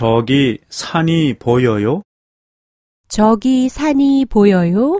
저기 산이 보여요? 저기 산이 보여요?